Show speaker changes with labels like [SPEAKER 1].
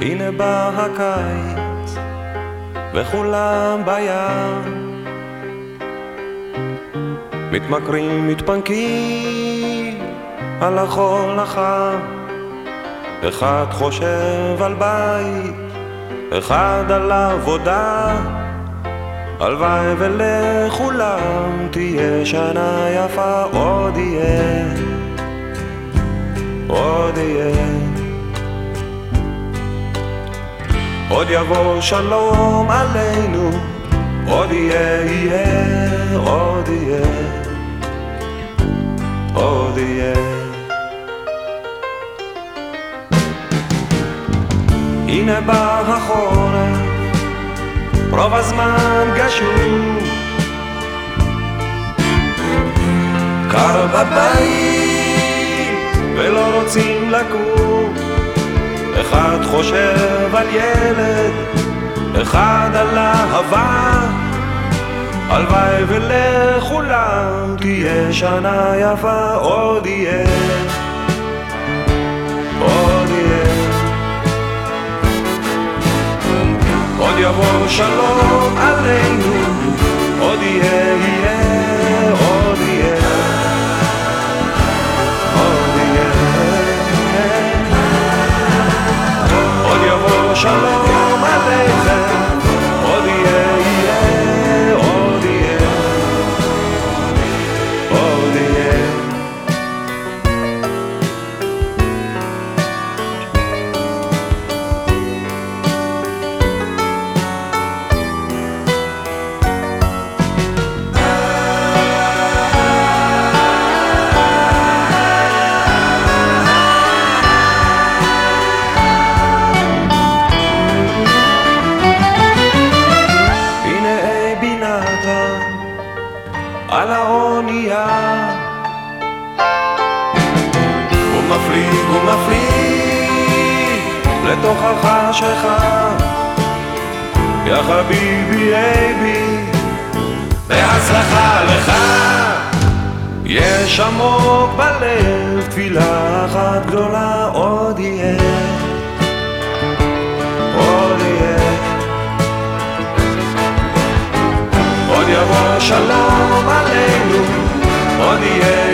[SPEAKER 1] הנה בא הקיץ, וכולם בים. מתמכרים, מתפנקים על החול החם. אחד חושב על בית, אחד על עבודה. הלוואי ולכולם תהיה שנה יפה, עוד יהיה, עוד יהיה. עוד יבוא שלום עלינו, עוד יהיה, יהיה, עוד יהיה, עוד יהיה. הנה בא החורף, רוב הזמן גשום. קר בבית, ולא רוצים לקום. אחד חושב על ילד, אחד על אהבה. הלוואי ולכולם תהיה שנה יפה, עוד יהיה, עוד יהיה. עוד יבוא שלום מפליג, הוא מפליג לתוך החשכה יא חביבי אייבי בהצלחה לך. יש עמוק בלב תפילה אחת גדולה עוד יהיה. עוד יהיה. עוד יבוא שלום עלינו, עוד יהיה,